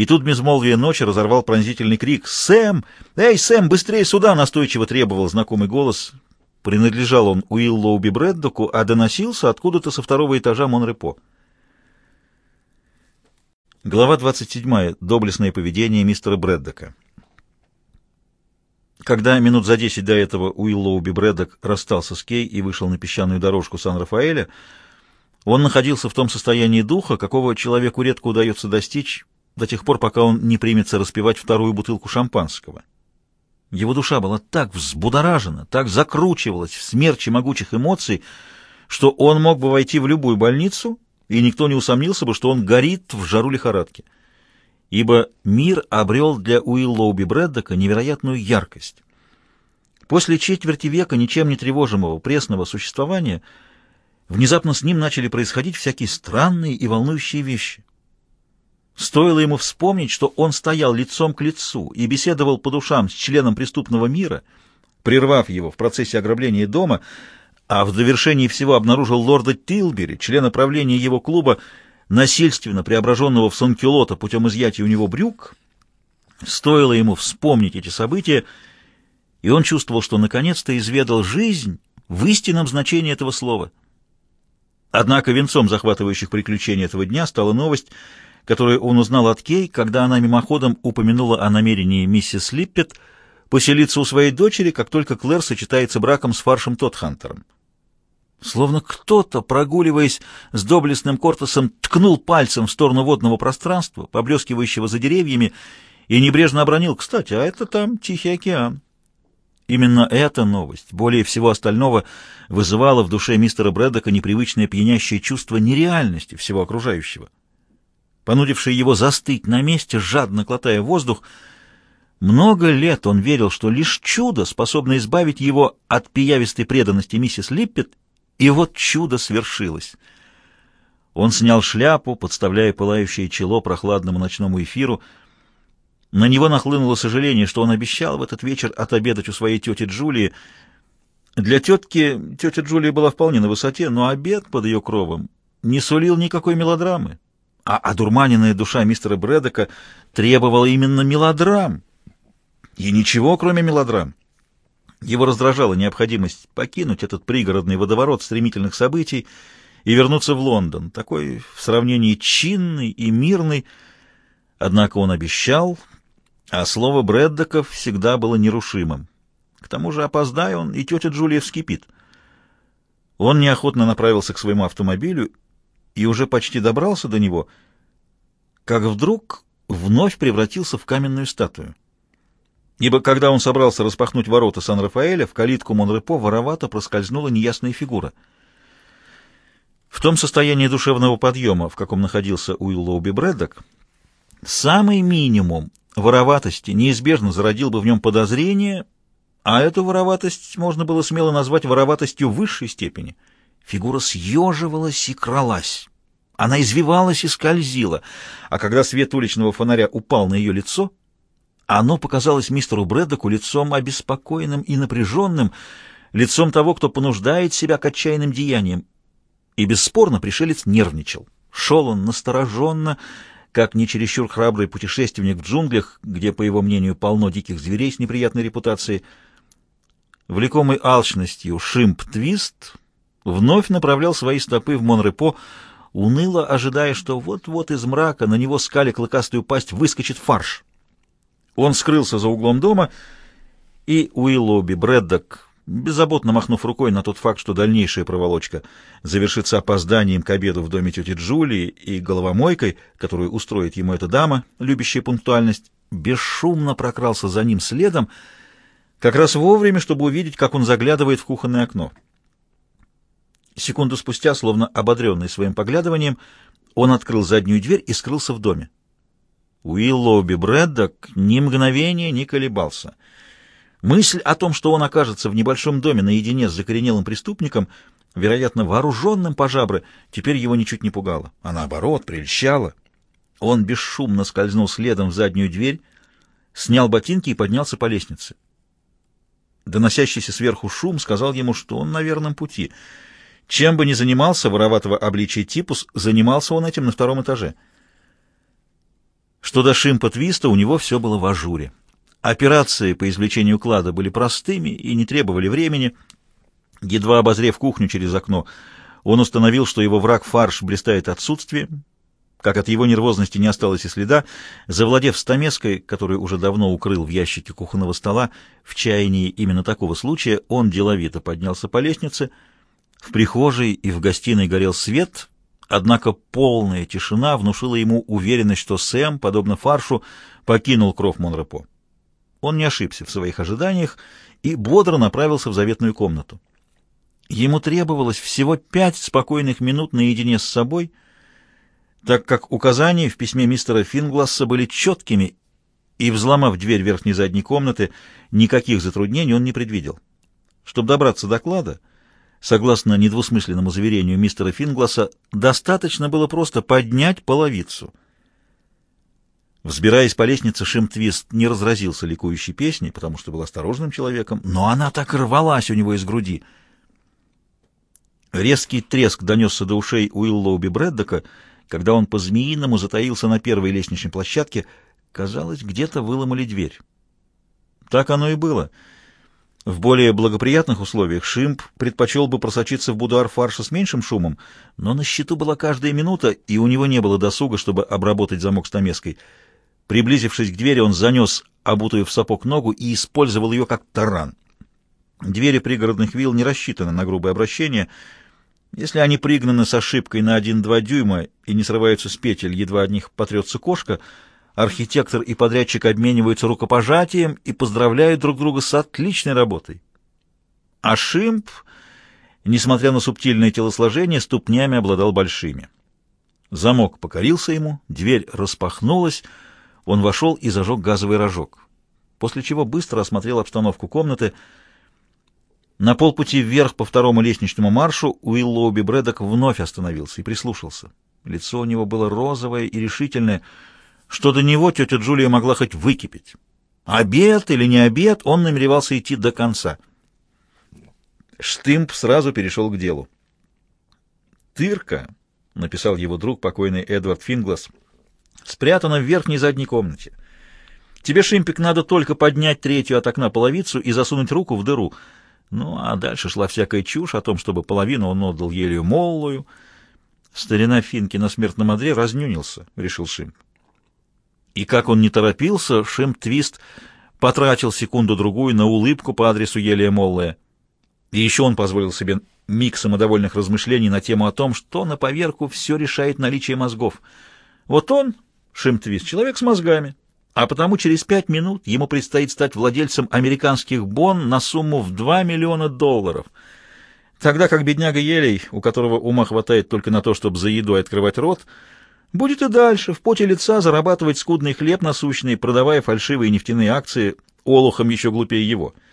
И тут безмолвие ночи разорвал пронзительный крик «Сэм! Эй, Сэм, быстрее сюда!» настойчиво требовал знакомый голос. Принадлежал он Уиллоуби Брэддоку, а доносился откуда-то со второго этажа Монрепо. Глава 27. Доблестное поведение мистера Брэддока. Когда минут за десять до этого Уиллоуби Брэддок расстался с Кей и вышел на песчаную дорожку Сан-Рафаэля, он находился в том состоянии духа, какого человеку редко удается достичь до тех пор, пока он не примется распивать вторую бутылку шампанского. Его душа была так взбудоражена, так закручивалась в смерче могучих эмоций, что он мог бы войти в любую больницу, и никто не усомнился бы, что он горит в жару лихорадки. Ибо мир обрел для Уиллоуби Брэддока невероятную яркость. После четверти века ничем не тревожимого пресного существования внезапно с ним начали происходить всякие странные и волнующие вещи. Стоило ему вспомнить, что он стоял лицом к лицу и беседовал по душам с членом преступного мира, прервав его в процессе ограбления дома, а в довершении всего обнаружил лорда Тилбери, члена правления его клуба, насильственно преображенного в санкюлота путем изъятия у него брюк, стоило ему вспомнить эти события, и он чувствовал, что наконец-то изведал жизнь в истинном значении этого слова. Однако венцом захватывающих приключений этого дня стала новость — которую он узнал от Кей, когда она мимоходом упомянула о намерении миссис Липпет поселиться у своей дочери, как только Клэр сочетается браком с фаршем Тодхантером. Словно кто-то, прогуливаясь с доблестным Кортесом, ткнул пальцем в сторону водного пространства, поблескивающего за деревьями, и небрежно обронил, кстати, а это там Тихий океан. Именно эта новость, более всего остального, вызывала в душе мистера Брэддока непривычное пьянящее чувство нереальности всего окружающего понудивший его застыть на месте, жадно глотая воздух. Много лет он верил, что лишь чудо способно избавить его от пиявистой преданности миссис Липпет, и вот чудо свершилось. Он снял шляпу, подставляя пылающее чело прохладному ночному эфиру. На него нахлынуло сожаление, что он обещал в этот вечер отобедать у своей тети Джулии. Для тетки тетя Джулия была вполне на высоте, но обед под ее кровом не сулил никакой мелодрамы а одурманенная душа мистера Брэдока требовала именно мелодрам. И ничего, кроме мелодрам. Его раздражала необходимость покинуть этот пригородный водоворот стремительных событий и вернуться в Лондон, такой в сравнении чинный и мирный. Однако он обещал, а слово Брэддоков всегда было нерушимым. К тому же, опоздая он, и тетя Джулия вскипит. Он неохотно направился к своему автомобилю и уже почти добрался до него, как вдруг вновь превратился в каменную статую. Ибо когда он собрался распахнуть ворота Сан-Рафаэля, в калитку Монрепо воровато проскользнула неясная фигура. В том состоянии душевного подъема, в каком находился Уиллоуби Брэддок, самый минимум вороватости неизбежно зародил бы в нем подозрение, а эту вороватость можно было смело назвать вороватостью высшей степени — Фигура съеживалась и кралась. Она извивалась и скользила, а когда свет уличного фонаря упал на ее лицо, оно показалось мистеру Брэддоку лицом обеспокоенным и напряженным, лицом того, кто понуждает себя к отчаянным деяниям. И бесспорно пришелец нервничал. Шел он настороженно, как не чересчур храбрый путешественник в джунглях, где, по его мнению, полно диких зверей с неприятной репутацией. Влекомый алчностью Шимп Твист вновь направлял свои стопы в Монрепо, уныло ожидая, что вот-вот из мрака на него скали клыкастую пасть выскочит фарш. Он скрылся за углом дома, и Уиллоуби Брэддок, беззаботно махнув рукой на тот факт, что дальнейшая проволочка завершится опозданием к обеду в доме тети Джулии и головомойкой, которую устроит ему эта дама, любящая пунктуальность, бесшумно прокрался за ним следом, как раз вовремя, чтобы увидеть, как он заглядывает в кухонное окно. Секунду спустя, словно ободренный своим поглядыванием, он открыл заднюю дверь и скрылся в доме. Уиллоуби Брэддок ни мгновения не колебался. Мысль о том, что он окажется в небольшом доме наедине с закоренелым преступником, вероятно, вооруженным по жабры, теперь его ничуть не пугала, а наоборот, прельщала. Он бесшумно скользнул следом в заднюю дверь, снял ботинки и поднялся по лестнице. Доносящийся сверху шум сказал ему, что он на верном пути — чем бы ни занимался вороватого обличия типус, занимался он этим на втором этаже. Что до Шимпа Твиста, у него все было в ажуре. Операции по извлечению клада были простыми и не требовали времени. Едва обозрев кухню через окно, он установил, что его враг фарш блистает отсутствием, как от его нервозности не осталось и следа, завладев стамеской, которую уже давно укрыл в ящике кухонного стола, в чаянии именно такого случая, он деловито поднялся по лестнице. В прихожей и в гостиной горел свет, однако полная тишина внушила ему уверенность, что Сэм, подобно фаршу, покинул кров Монрепо. Он не ошибся в своих ожиданиях и бодро направился в заветную комнату. Ему требовалось всего пять спокойных минут наедине с собой — так как указания в письме мистера Фингласса были четкими, и, взломав дверь верхней задней комнаты, никаких затруднений он не предвидел. Чтобы добраться до клада, согласно недвусмысленному заверению мистера Фингласса, достаточно было просто поднять половицу. Взбираясь по лестнице, Шимтвист не разразился ликующей песней, потому что был осторожным человеком, но она так рвалась у него из груди. Резкий треск донесся до ушей Уиллоуби Брэддока — когда он по-змеиному затаился на первой лестничной площадке, казалось, где-то выломали дверь. Так оно и было. В более благоприятных условиях Шимп предпочел бы просочиться в будуар фарша с меньшим шумом, но на счету была каждая минута, и у него не было досуга, чтобы обработать замок стамеской. Приблизившись к двери, он занес обутую в сапог ногу и использовал ее как таран. Двери пригородных вилл не рассчитаны на грубое обращение — если они пригнаны с ошибкой на 1-2 дюйма и не срываются с петель, едва от них потрется кошка, архитектор и подрядчик обмениваются рукопожатием и поздравляют друг друга с отличной работой. А Шимп, несмотря на субтильное телосложение, ступнями обладал большими. Замок покорился ему, дверь распахнулась, он вошел и зажег газовый рожок, после чего быстро осмотрел обстановку комнаты — на полпути вверх по второму лестничному маршу Уиллоуби Брэдок вновь остановился и прислушался. Лицо у него было розовое и решительное. Что до него тетя Джулия могла хоть выкипеть. Обед или не обед, он намеревался идти до конца. Штымп сразу перешел к делу. «Тырка», — написал его друг, покойный Эдвард Финглас, — «спрятана в верхней задней комнате. Тебе, Шимпик, надо только поднять третью от окна половицу и засунуть руку в дыру». Ну, а дальше шла всякая чушь о том, чтобы половину он отдал елею Моллою. Старина Финки на смертном одре разнюнился, — решил Шим. И как он не торопился, Шим Твист потратил секунду-другую на улыбку по адресу Елия Моллая. И еще он позволил себе миг самодовольных размышлений на тему о том, что на поверку все решает наличие мозгов. Вот он, Шим Твист, человек с мозгами, а потому через пять минут ему предстоит стать владельцем американских бон на сумму в 2 миллиона долларов. Тогда как бедняга Елей, у которого ума хватает только на то, чтобы за едой открывать рот, будет и дальше в поте лица зарабатывать скудный хлеб насущный, продавая фальшивые нефтяные акции олухом еще глупее его —